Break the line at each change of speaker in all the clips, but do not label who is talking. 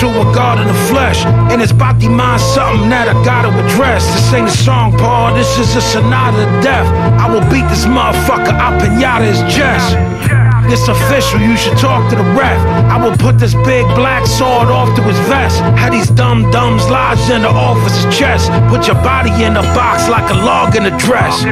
to a God in the flesh. And it's about the mind something that I gotta address. This ain't a song, Paul, this is a sonata of death. I will beat this motherfucker, I'll pinata his chest. This official, you should talk to the ref. I will put this big black sword off to his vest. Had these dumb dumbs lodged in the officer's chest. Put your body in a box like a log in a dress.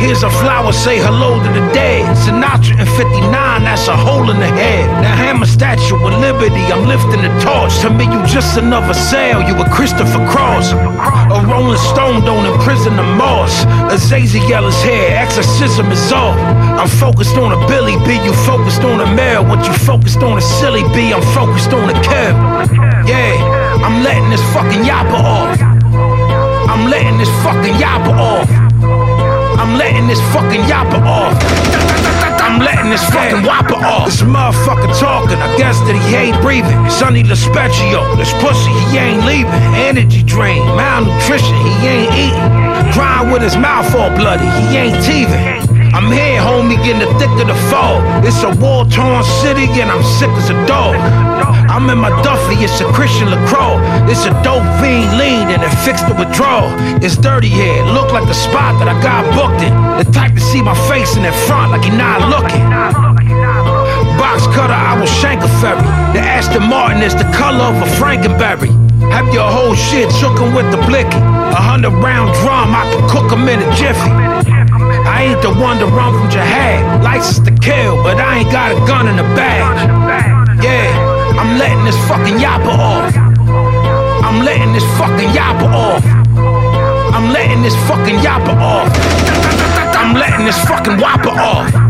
Here's a flower, say hello to the dead. Sinatra in 59, that's a hole in the head. Hammer statue of liberty, I'm lifting the torch. To me, you just another sail, you a Christopher Cross. A Rolling Stone don't imprison the moss. Azaziel is here, exorcism is off. I'm focused on a Billy B, you focused on a male. What you focused on a silly B, I'm focused on a kill. Yeah, I'm letting this fucking yapper off. I'm letting this fucking yapper off. I'm letting this fucking yapper off. I'm letting this fucking whopper off. This motherfucker talking, I guess that he ain't breathing. Sonny LaSpecchio, this pussy, he ain't leaving. Energy drain, malnutrition, he ain't eating. Crying with his mouth all bloody, he ain't teething. I'm here, in the thick of the fall. It's a war torn city, and I'm sick as a dog. I'm in my Duffy, it's a Christian LaCroix. It's a dope fiend lean, and it fixed the withdrawal. It's dirty here, it look like the spot that I got booked in. The type to see my face in the front like he not looking. Box cutter, I will shank a ferry. The Aston Martin is the color of a Frankenberry. Have your whole shit shookin' with the blicky. A hundred round drum, I can cook 'em in a jiffy. One to run from jihad. License to kill, but I ain't got a gun in the bag. Yeah, I'm letting this fucking yapper off. I'm letting this fucking yapper off. I'm letting this fucking yapper off. I'm letting this fucking whopper off.